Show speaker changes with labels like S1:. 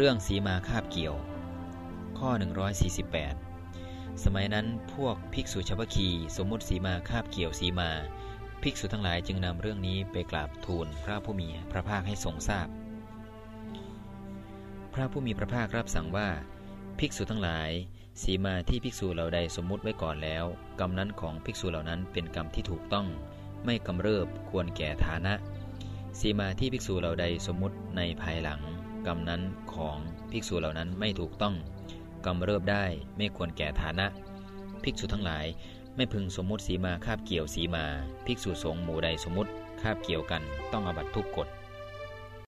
S1: เรื่องสีมาคาบเกี่ยว ข้อ 148 สมัยนั้นพวกภิกษุชาวคีสมมุติสีมาคาบเกี่ยวสีมา ภิกษุทั้งหลายจึงนำเรื่องนี้ไปกราบทูลพระผู้มีพระภาคให้ทรงทราบพพระผู้มีพระภาครับสั่งว่า ภิกษุทั้งหลายสีมาที่ภิกษุเหล่าใดสมมุติไว้ก่อนแล้ว กรรมนั้นของภิกษุเหล่านั้นเป็นกรรมที่ถูกต้อง ไม่กำเริบควรแก่ฐานะสีมาที่ภิกษุเหล่าใดสมมุติในภายหลัง กรรมนั้นของภิกษุเหล่านั้นไม่ถูกต้องกรรมเริบได้ไม่ควรแก่ฐานะ ภิกษุทั้งหลายไม่พึงสมมุติสีมาคาบเกี่ยวสีมา ภิกษุสงฆ์หมู่ใดสมมุติคาบเกี่ยวกันต้องอบัตทุกกฎ